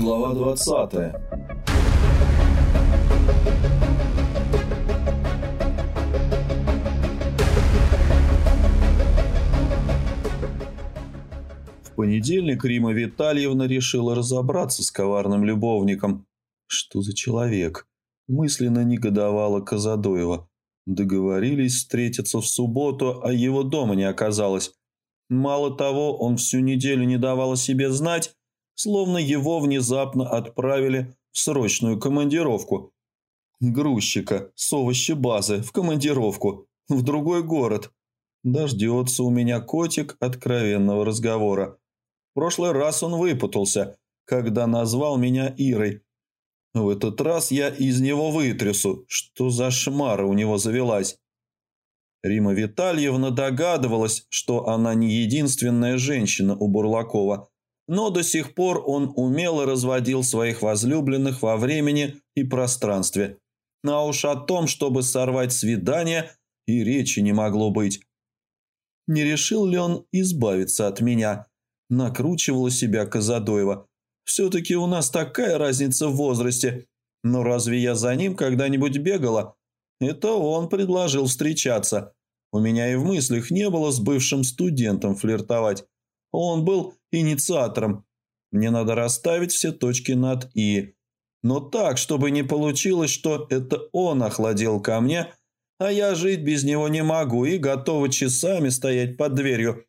Глава 20 В понедельник Рима Витальевна решила разобраться с коварным любовником. Что за человек? Мысленно негодовала Казадоева. Договорились встретиться в субботу, а его дома не оказалось. Мало того, он всю неделю не давал о себе знать, словно его внезапно отправили в срочную командировку. Грузчика с овощебазы в командировку в другой город. Дождется у меня котик откровенного разговора. В прошлый раз он выпутался, когда назвал меня Ирой. В этот раз я из него вытрясу, что за шмара у него завелась. Рима Витальевна догадывалась, что она не единственная женщина у Бурлакова, но до сих пор он умело разводил своих возлюбленных во времени и пространстве. А уж о том, чтобы сорвать свидание, и речи не могло быть. Не решил ли он избавиться от меня? Накручивала себя Казадоева. Все-таки у нас такая разница в возрасте. Но разве я за ним когда-нибудь бегала? Это он предложил встречаться. У меня и в мыслях не было с бывшим студентом флиртовать. Он был инициатором. Мне надо расставить все точки над «и». Но так, чтобы не получилось, что это он охладел ко мне, а я жить без него не могу и готова часами стоять под дверью.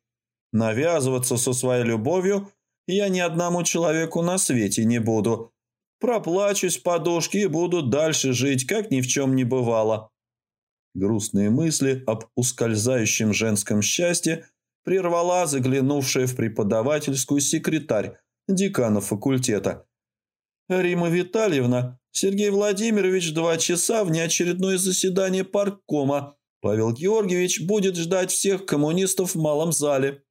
Навязываться со своей любовью я ни одному человеку на свете не буду. Проплачусь в подушке и буду дальше жить, как ни в чем не бывало. Грустные мысли об ускользающем женском счастье прервала заглянувшая в преподавательскую секретарь декана факультета. «Рима Витальевна, Сергей Владимирович два часа в неочередное заседание парткома. Павел Георгиевич будет ждать всех коммунистов в малом зале».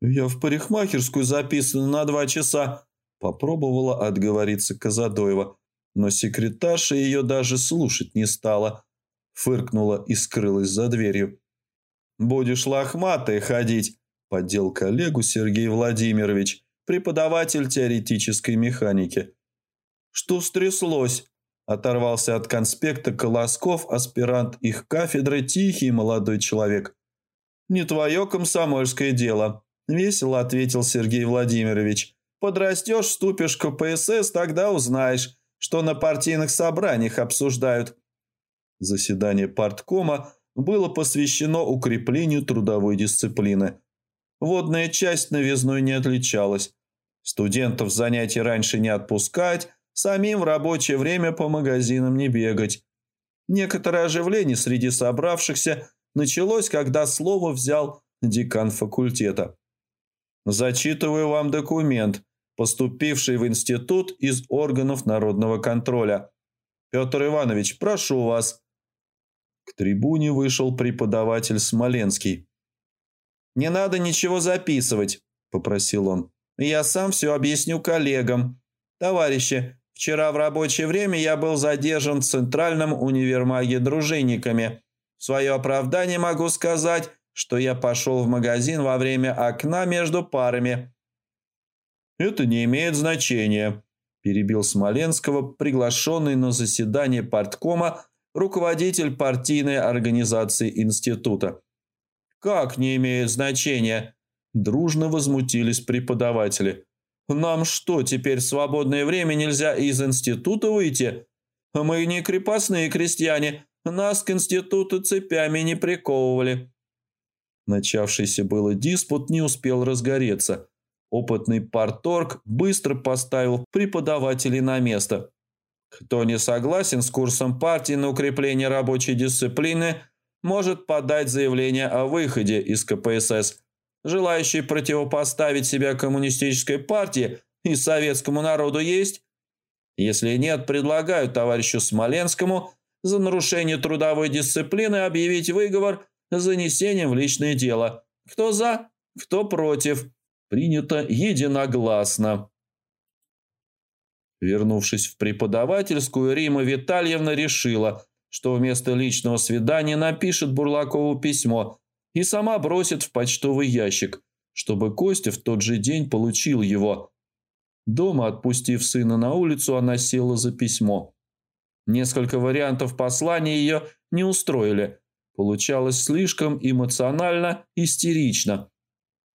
«Я в парикмахерскую записан на два часа», – попробовала отговориться Казадоева, но секретарша ее даже слушать не стала. Фыркнула и скрылась за дверью. «Будешь лохматой ходить», – поддел коллегу Сергей Владимирович, преподаватель теоретической механики. «Что стряслось?» – оторвался от конспекта Колосков, аспирант их кафедры, тихий молодой человек. «Не твое комсомольское дело», – весело ответил Сергей Владимирович. «Подрастешь, вступишь к КПСС, тогда узнаешь, что на партийных собраниях обсуждают». Заседание парткома было посвящено укреплению трудовой дисциплины. Водная часть новизной не отличалась. Студентов занятий раньше не отпускать, самим в рабочее время по магазинам не бегать. Некоторое оживление среди собравшихся началось, когда слово взял декан факультета. Зачитываю вам документ, поступивший в институт из органов народного контроля. Петр Иванович, прошу вас. К трибуне вышел преподаватель Смоленский. «Не надо ничего записывать», – попросил он. «Я сам все объясню коллегам. Товарищи, вчера в рабочее время я был задержан в Центральном универмаге дружинниками. В свое оправдание могу сказать, что я пошел в магазин во время окна между парами. «Это не имеет значения», – перебил Смоленского, приглашенный на заседание парткома руководитель партийной организации института. «Как не имеет значения?» – дружно возмутились преподаватели. «Нам что, теперь свободное время нельзя из института выйти? Мы не крепостные крестьяне, нас к институту цепями не приковывали». Начавшийся было диспут не успел разгореться. Опытный парторг быстро поставил преподавателей на место. Кто не согласен с курсом партии на укрепление рабочей дисциплины, может подать заявление о выходе из КПСС. Желающие противопоставить себя коммунистической партии и советскому народу есть? Если нет, предлагаю товарищу Смоленскому за нарушение трудовой дисциплины объявить выговор занесением в личное дело. Кто за, кто против. Принято единогласно. Вернувшись в преподавательскую, Рима Витальевна решила, что вместо личного свидания напишет Бурлакову письмо и сама бросит в почтовый ящик, чтобы Костя в тот же день получил его. Дома, отпустив сына на улицу, она села за письмо. Несколько вариантов послания ее не устроили. Получалось слишком эмоционально, истерично.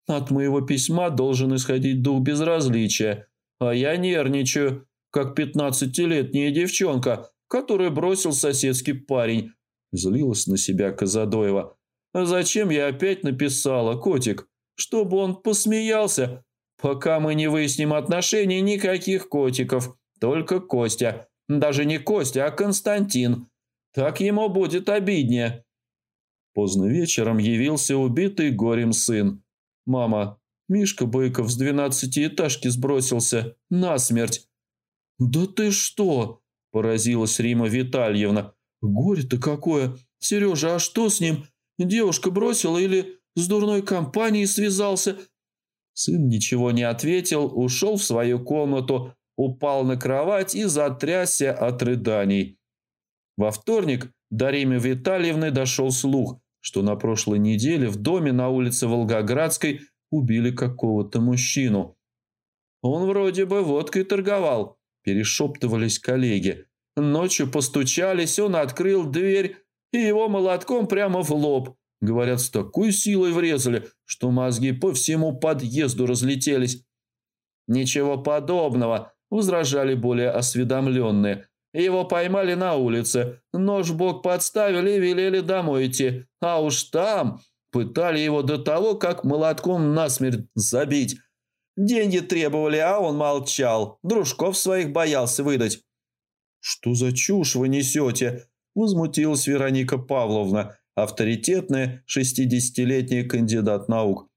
От моего письма должен исходить дух безразличия, а я нервничаю, как пятнадцатилетняя девчонка, которую бросил соседский парень. Злилась на себя Казадоева. А зачем я опять написала, котик? Чтобы он посмеялся. Пока мы не выясним отношений, никаких котиков. Только Костя. Даже не Костя, а Константин. Так ему будет обиднее. Поздно вечером явился убитый горем сын. «Мама, Мишка Быков с двенадцатиэтажки сбросился. Насмерть». «Да ты что?» – поразилась Рима Витальевна. «Горе-то какое! Сережа, а что с ним? Девушка бросила или с дурной компанией связался?» Сын ничего не ответил, ушел в свою комнату, упал на кровать и затрясся от рыданий. Во вторник до Римы Витальевны дошел слух, что на прошлой неделе в доме на улице Волгоградской убили какого-то мужчину. Он вроде бы водкой торговал, перешептывались коллеги. Ночью постучались, он открыл дверь, и его молотком прямо в лоб. Говорят, с такой силой врезали, что мозги по всему подъезду разлетелись. Ничего подобного, возражали более осведомленные. Его поймали на улице, нож в бок подставили и велели домой идти. А уж там пытали его до того, как молотком насмерть забить. Деньги требовали, а он молчал. Дружков своих боялся выдать. «Что за чушь вы несете?» – возмутилась Вероника Павловна, авторитетная шестидесятилетняя кандидат наук.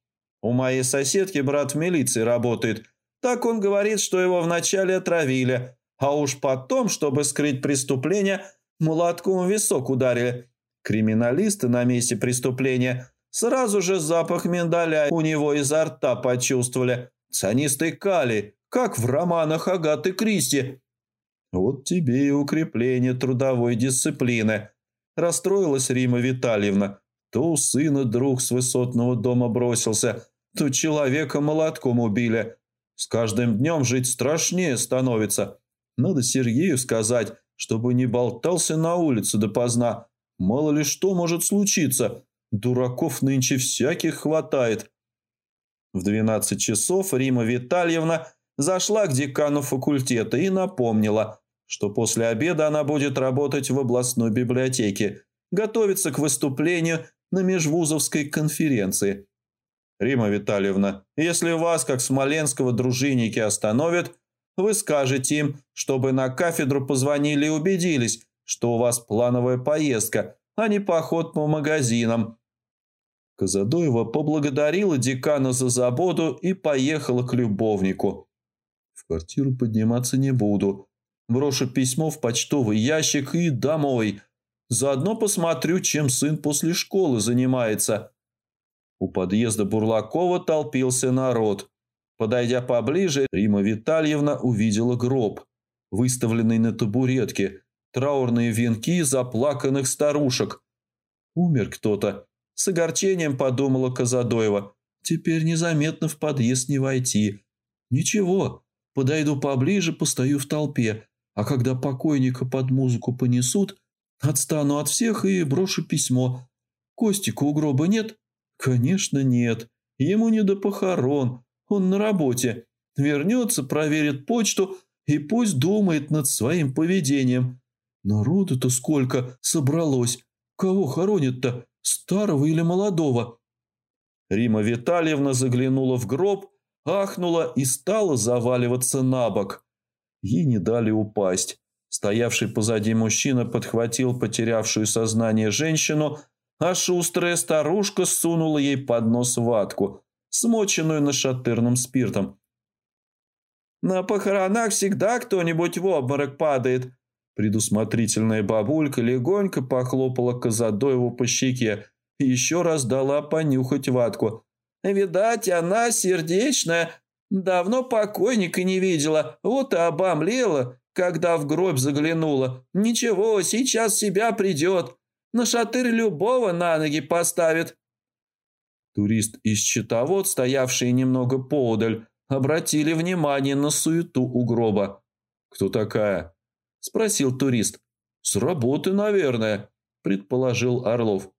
«У моей соседки брат в милиции работает. Так он говорит, что его вначале отравили, а уж потом, чтобы скрыть преступление, молотком в висок ударили. Криминалисты на месте преступления сразу же запах миндаля у него изо рта почувствовали. Цианистый калий, как в романах Агаты Кристи. Вот тебе и укрепление трудовой дисциплины. Расстроилась Рима Витальевна. То у сына друг с высотного дома бросился, то человека молотком убили. С каждым днем жить страшнее становится. Надо Сергею сказать, чтобы не болтался на улице допоздна. Мало ли что может случиться. Дураков нынче всяких хватает. В 12 часов Рима Витальевна зашла к декану факультета и напомнила, что после обеда она будет работать в областной библиотеке, готовиться к выступлению на межвузовской конференции. «Рима Витальевна, если вас, как смоленского дружинники, остановят, вы скажете им, чтобы на кафедру позвонили и убедились, что у вас плановая поездка, а не поход по магазинам». Казадоева поблагодарила декана за заботу и поехала к любовнику. «В квартиру подниматься не буду. Брошу письмо в почтовый ящик и домой. Заодно посмотрю, чем сын после школы занимается». У подъезда Бурлакова толпился народ. Подойдя поближе, Рима Витальевна увидела гроб, выставленный на табуретке, траурные венки заплаканных старушек. Умер кто-то. С огорчением подумала Казадоева. Теперь незаметно в подъезд не войти. Ничего, подойду поближе, постою в толпе, а когда покойника под музыку понесут, отстану от всех и брошу письмо. Костика у гроба нет? Конечно, нет. Ему не до похорон. Он на работе. Вернется, проверит почту и пусть думает над своим поведением. Народу-то сколько собралось. Кого хоронят-то, старого или молодого? Рима Витальевна заглянула в гроб, ахнула и стала заваливаться на бок. Ей не дали упасть. Стоявший позади мужчина подхватил потерявшую сознание женщину, а шустрая старушка сунула ей под нос ватку – смоченную нашатырным спиртом. «На похоронах всегда кто-нибудь в обморок падает», Предусмотрительная бабулька легонько похлопала Казадоеву по щеке и еще раз дала понюхать ватку. «Видать, она сердечная. Давно покойника не видела, вот и обомлела, когда в гроб заглянула. Ничего, сейчас себя придет. На шатырь любого на ноги поставит». Турист из щитовод, стоявший немного поодаль, обратили внимание на суету у гроба. «Кто такая?» – спросил турист. «С работы, наверное», – предположил Орлов.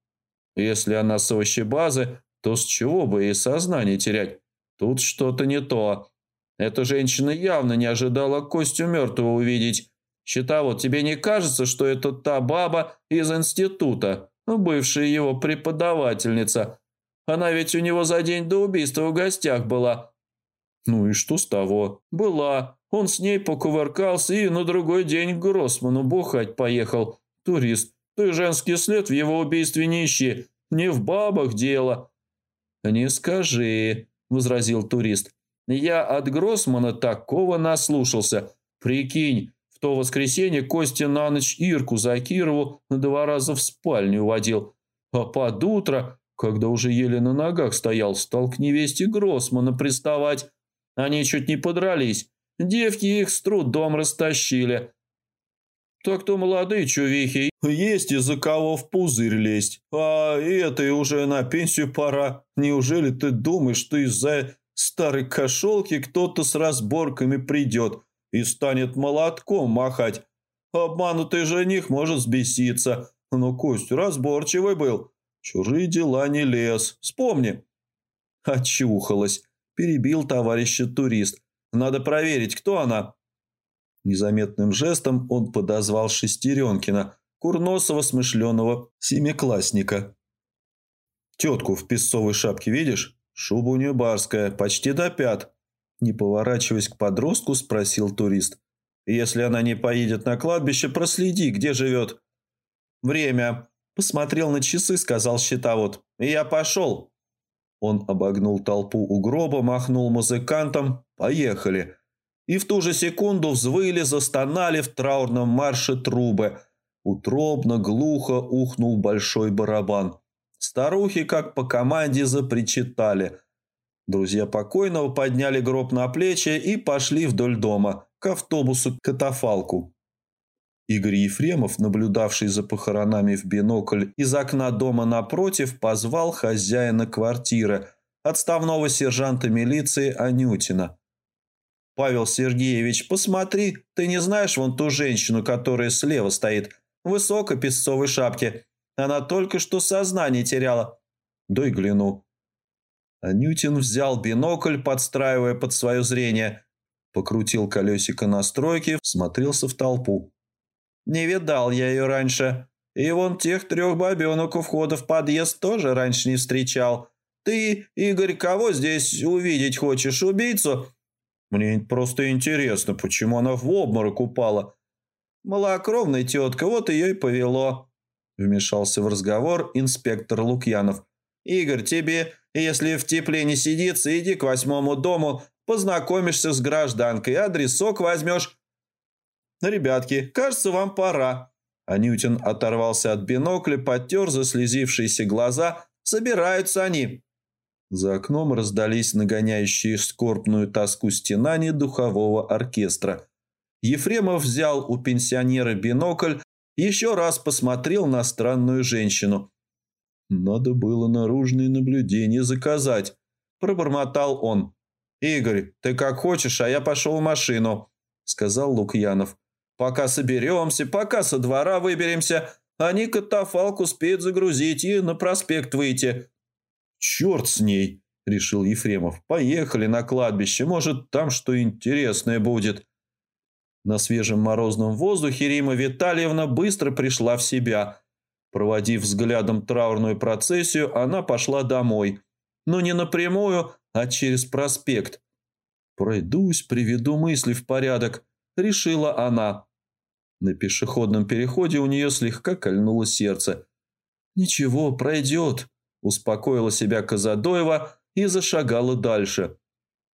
«Если она с овощебазы, то с чего бы и сознание терять? Тут что-то не то. Эта женщина явно не ожидала Костю мертвого увидеть. Щитовод, тебе не кажется, что это та баба из института, бывшая его преподавательница? Она ведь у него за день до убийства в гостях была». «Ну и что с того?» «Была. Он с ней покувыркался и на другой день к Гроссману бухать поехал. Турист, ты женский след в его убийстве не ищи. Не в бабах дело». «Не скажи», – возразил турист. «Я от Гроссмана такого наслушался. Прикинь, в то воскресенье Костя на ночь Ирку Закирову два раза в спальню уводил. А под утро, когда уже еле на ногах стоял, стал к невесте Гроссмана приставать. Они чуть не подрались. Девки их с трудом растащили. Так-то молодые чувихи. Есть из-за кого в пузырь лезть. А этой уже на пенсию пора. Неужели ты думаешь, что из-за старой кошелки кто-то с разборками придет и станет молотком махать? Обманутый жених может взбеситься. Но Кость разборчивый был. Чужие дела не лез. Вспомни. Очухалась. Перебил товарища турист. Надо проверить, кто она». Незаметным жестом он подозвал Шестеренкина, курносого смышленого семиклассника. «Тетку в песцовой шапке видишь? Шуба у нее барская, почти до пят». Не поворачиваясь к подростку, спросил турист. «Если она не поедет на кладбище, проследи, где живет». «Время». Посмотрел на часы, сказал счетовод. «И я пошел». Он обогнул толпу у гроба, махнул музыкантам «Поехали!» И в ту же секунду взвыли, застонали в траурном марше трубы. Утробно, глухо ухнул большой барабан. Старухи, как по команде, запричитали. Друзья покойного подняли гроб на плечи и пошли вдоль дома, к автобусу-катафалку. Игорь Ефремов, наблюдавший за похоронами в бинокль из окна дома напротив, позвал хозяина квартиры, отставного сержанта милиции Анютина. «Павел Сергеевич, посмотри, ты не знаешь вон ту женщину, которая слева стоит, в высокой песцовой шапке? Она только что сознание теряла». «Дай гляну». Анютин взял бинокль, подстраивая под свое зрение, покрутил колесико настройки, смотрелся в толпу. Не видал я ее раньше. И вон тех трех бабенок у входа в подъезд тоже раньше не встречал. Ты, Игорь, кого здесь увидеть хочешь? Убийцу? Мне просто интересно, почему она в обморок упала. Малокровная тетка, вот ее и повело. Вмешался в разговор инспектор Лукьянов. Игорь, тебе, если в тепле не сидится, иди к восьмому дому, познакомишься с гражданкой, адресок возьмешь, «Ребятки, кажется, вам пора». Анютин оторвался от бинокля, потер заслезившиеся глаза. «Собираются они». За окном раздались нагоняющие скорбную тоску стенания духового оркестра. Ефремов взял у пенсионера бинокль, еще раз посмотрел на странную женщину. «Надо было наружные наблюдения заказать», – пробормотал он. «Игорь, ты как хочешь, а я пошел в машину», – сказал Лукьянов. Пока соберемся, пока со двора выберемся, они катафалк успеют загрузить и на проспект выйти». «Черт с ней!» – решил Ефремов. «Поехали на кладбище, может, там что интересное будет». На свежем морозном воздухе Рима Витальевна быстро пришла в себя. Проводив взглядом траурную процессию, она пошла домой. Но не напрямую, а через проспект. «Пройдусь, приведу мысли в порядок», – решила она. На пешеходном переходе у нее слегка кольнуло сердце. «Ничего, пройдет», – успокоила себя Казадоева и зашагала дальше.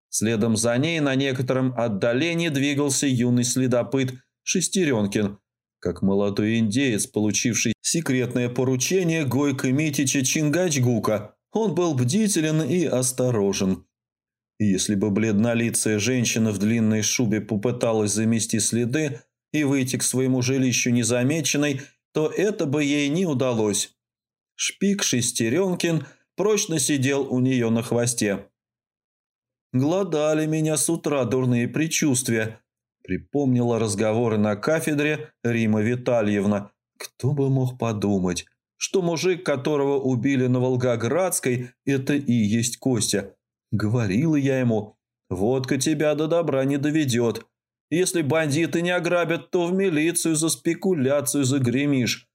Следом за ней на некотором отдалении двигался юный следопыт Шестеренкин, как молодой индеец, получивший секретное поручение Гойка Митича Чингачгука. Он был бдителен и осторожен. Если бы бледнолицая женщина в длинной шубе попыталась замести следы, и выйти к своему жилищу незамеченной, то это бы ей не удалось. Шпик Шестеренкин прочно сидел у нее на хвосте. Гладали меня с утра дурные предчувствия. Припомнила разговоры на кафедре Рима Витальевна. Кто бы мог подумать, что мужик, которого убили на Волгоградской, это и есть Костя. Говорила я ему, водка тебя до добра не доведет. Если бандиты не ограбят, то в милицию за спекуляцию загремишь.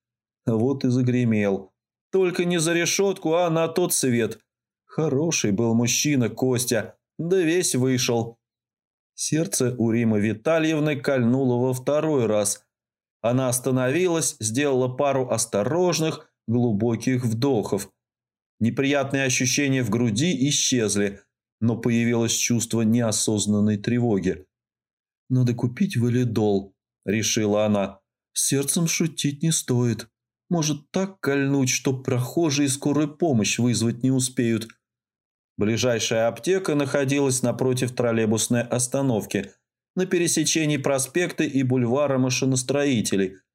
Вот и загремел. Только не за решетку, а на тот свет. Хороший был мужчина Костя, да весь вышел. Сердце у Римы Витальевны кольнуло во второй раз. Она остановилась, сделала пару осторожных, глубоких вдохов. Неприятные ощущения в груди исчезли, но появилось чувство неосознанной тревоги. «Надо купить валидол», — решила она. «Сердцем шутить не стоит. Может так кольнуть, что прохожие скорую помощь вызвать не успеют». Ближайшая аптека находилась напротив троллейбусной остановки, на пересечении проспекта и бульвара машиностроителей –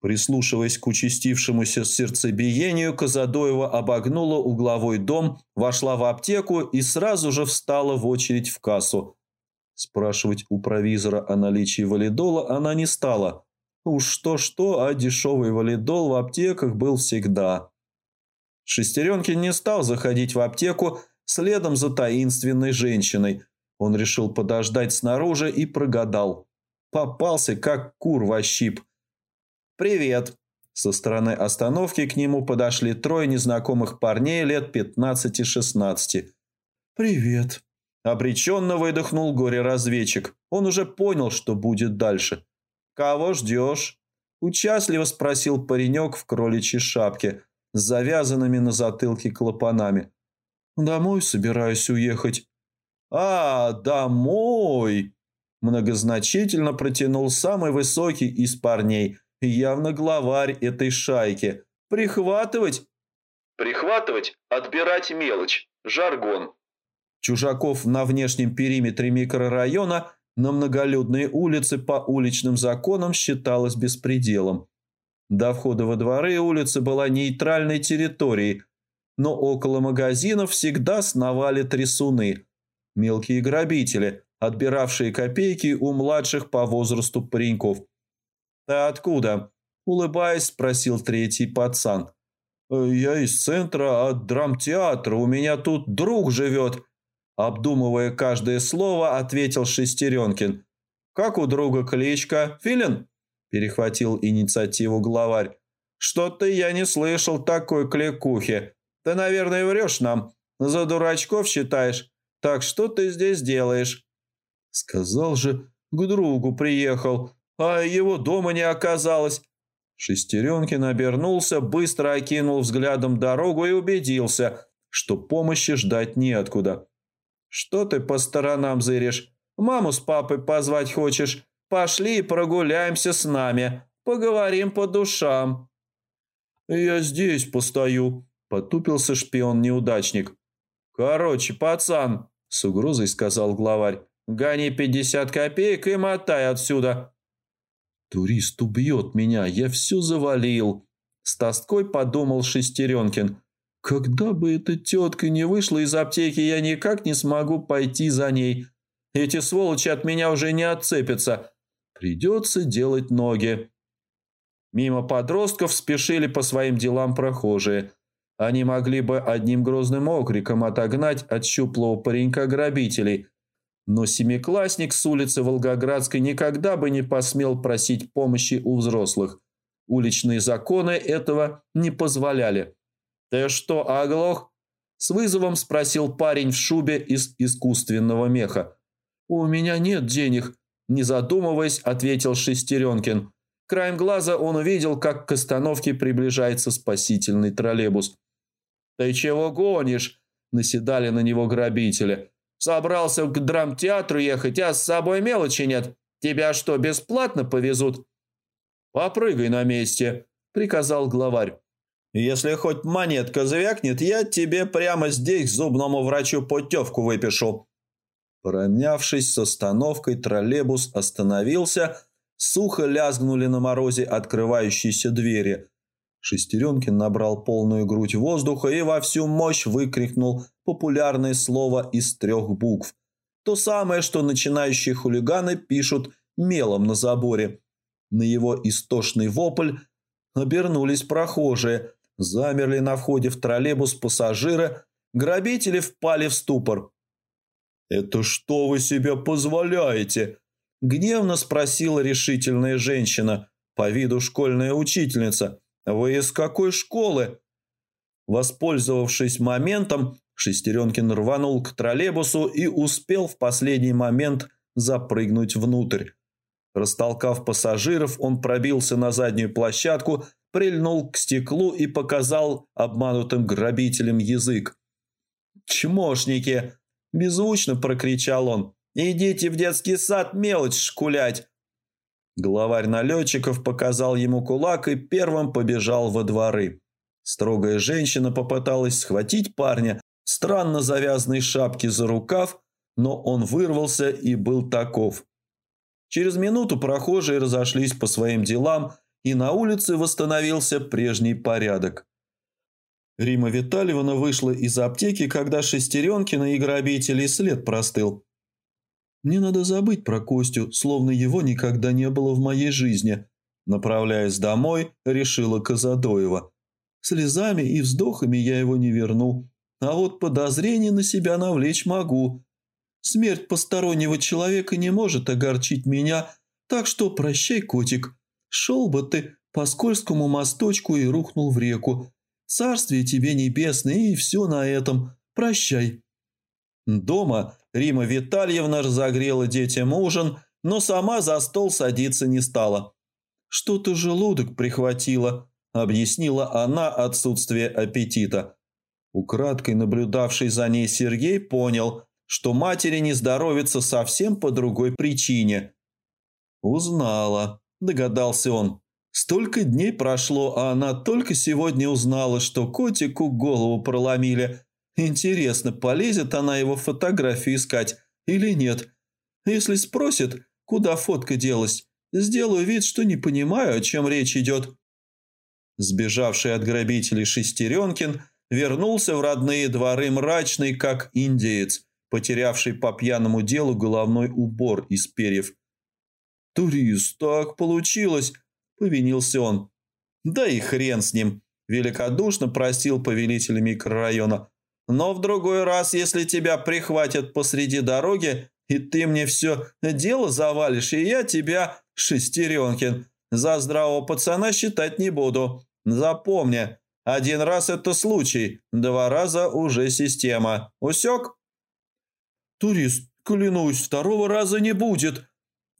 Прислушиваясь к участившемуся сердцебиению, Казадоева обогнула угловой дом, вошла в аптеку и сразу же встала в очередь в кассу. Спрашивать у провизора о наличии валидола она не стала. Уж что-что, а дешевый валидол в аптеках был всегда. Шестеренкин не стал заходить в аптеку следом за таинственной женщиной. Он решил подождать снаружи и прогадал. Попался, как кур во щип. «Привет!» Со стороны остановки к нему подошли трое незнакомых парней лет 15-16. «Привет!» Обреченно выдохнул горе-разведчик. Он уже понял, что будет дальше. «Кого ждешь?» Участливо спросил паренек в кроличьей шапке с завязанными на затылке клапанами. «Домой собираюсь уехать». «А, домой!» Многозначительно протянул самый высокий из парней – явно главарь этой шайки. Прихватывать? Прихватывать, отбирать мелочь, жаргон. Чужаков на внешнем периметре микрорайона на многолюдные улицы по уличным законам считалось беспределом. До входа во дворы улица была нейтральной территорией, но около магазинов всегда сновали трясуны, мелкие грабители, отбиравшие копейки у младших по возрасту пареньков – «Ты откуда?» – улыбаясь, спросил третий пацан. «Э, «Я из центра от драмтеатра, у меня тут друг живет», – обдумывая каждое слово, ответил Шестеренкин. «Как у друга кличка? Филин?» – перехватил инициативу главарь. «Что-то я не слышал такой кликухи. Ты, наверное, врешь нам. За дурачков считаешь. Так что ты здесь делаешь?» «Сказал же, к другу приехал а его дома не оказалось. Шестеренкин обернулся, быстро окинул взглядом дорогу и убедился, что помощи ждать неоткуда. «Что ты по сторонам зыришь? Маму с папой позвать хочешь? Пошли и прогуляемся с нами, поговорим по душам». «Я здесь постою», — потупился шпион-неудачник. «Короче, пацан», — с угрозой сказал главарь, — «гони пятьдесят копеек и мотай отсюда, «Турист убьет меня, я все завалил!» С тоской подумал Шестеренкин. «Когда бы эта тетка не вышла из аптеки, я никак не смогу пойти за ней. Эти сволочи от меня уже не отцепятся. Придется делать ноги». Мимо подростков спешили по своим делам прохожие. Они могли бы одним грозным окриком отогнать от щуплого паренька грабителей – но семиклассник с улицы Волгоградской никогда бы не посмел просить помощи у взрослых. Уличные законы этого не позволяли. «Ты что, оглох?» – с вызовом спросил парень в шубе из искусственного меха. «У меня нет денег», – не задумываясь, ответил Шестеренкин. Краем глаза он увидел, как к остановке приближается спасительный троллейбус. «Ты чего гонишь?» – наседали на него грабители. Собрался к драмтеатру ехать, а с собой мелочи нет. Тебя что, бесплатно повезут?» «Попрыгай на месте», — приказал главарь. «Если хоть монетка звякнет, я тебе прямо здесь зубному врачу путевку выпишу». Промявшись с остановкой, троллейбус остановился, сухо лязгнули на морозе открывающиеся двери. Шестеренкин набрал полную грудь воздуха и во всю мощь выкрикнул популярное слово из трех букв. То самое, что начинающие хулиганы пишут мелом на заборе. На его истошный вопль обернулись прохожие, замерли на входе в троллейбус пассажиры, грабители впали в ступор. «Это что вы себе позволяете?» – гневно спросила решительная женщина, по виду школьная учительница – «Вы из какой школы?» Воспользовавшись моментом, Шестеренкин рванул к троллейбусу и успел в последний момент запрыгнуть внутрь. Растолкав пассажиров, он пробился на заднюю площадку, прильнул к стеклу и показал обманутым грабителям язык. «Чмошники!» – беззвучно прокричал он. «Идите в детский сад мелочь шкулять!» Главарь налетчиков показал ему кулак и первым побежал во дворы. Строгая женщина попыталась схватить парня странно завязанной шапке за рукав, но он вырвался и был таков. Через минуту прохожие разошлись по своим делам, и на улице восстановился прежний порядок. Рима Витальевна вышла из аптеки, когда Шестеренкина и грабителей след простыл. Мне надо забыть про Костю, словно его никогда не было в моей жизни. Направляясь домой, решила Казадоева. Слезами и вздохами я его не верну. А вот подозрение на себя навлечь могу. Смерть постороннего человека не может огорчить меня, так что прощай, котик. Шел бы ты по скользкому мосточку и рухнул в реку. Царствие тебе небесное, и все на этом. Прощай. Дома Рима Витальевна разогрела детям ужин, но сама за стол садиться не стала. «Что-то желудок прихватило», – объяснила она отсутствие аппетита. Украдкой наблюдавший за ней Сергей понял, что матери не здоровится совсем по другой причине. «Узнала», – догадался он. «Столько дней прошло, а она только сегодня узнала, что котику голову проломили, Интересно, полезет она его фотографию искать или нет? Если спросит, куда фотка делась, сделаю вид, что не понимаю, о чем речь идет. Сбежавший от грабителей Шестеренкин вернулся в родные дворы мрачный, как индеец, потерявший по пьяному делу головной убор из перьев. «Турист, так получилось!» – повинился он. «Да и хрен с ним!» – великодушно просил повелитель микрорайона. Но в другой раз, если тебя прихватят посреди дороги, и ты мне все дело завалишь, и я тебя, Шестеренкин, за здравого пацана считать не буду. Запомни, один раз это случай, два раза уже система. Усек? Турист, клянусь, второго раза не будет,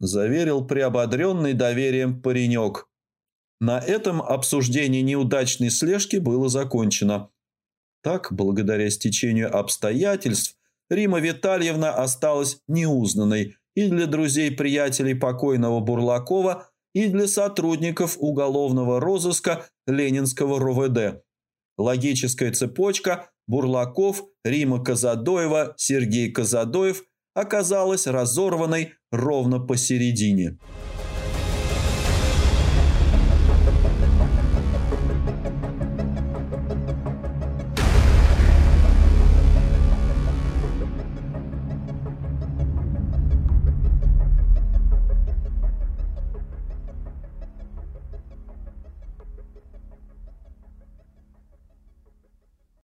заверил приободренный доверием паренек. На этом обсуждение неудачной слежки было закончено. Так, благодаря стечению обстоятельств, Рима Витальевна осталась неузнанной и для друзей-приятелей покойного Бурлакова, и для сотрудников уголовного розыска Ленинского РОВД. Логическая цепочка Бурлаков, Рима Казадоева, Сергей Казадоев оказалась разорванной ровно посередине –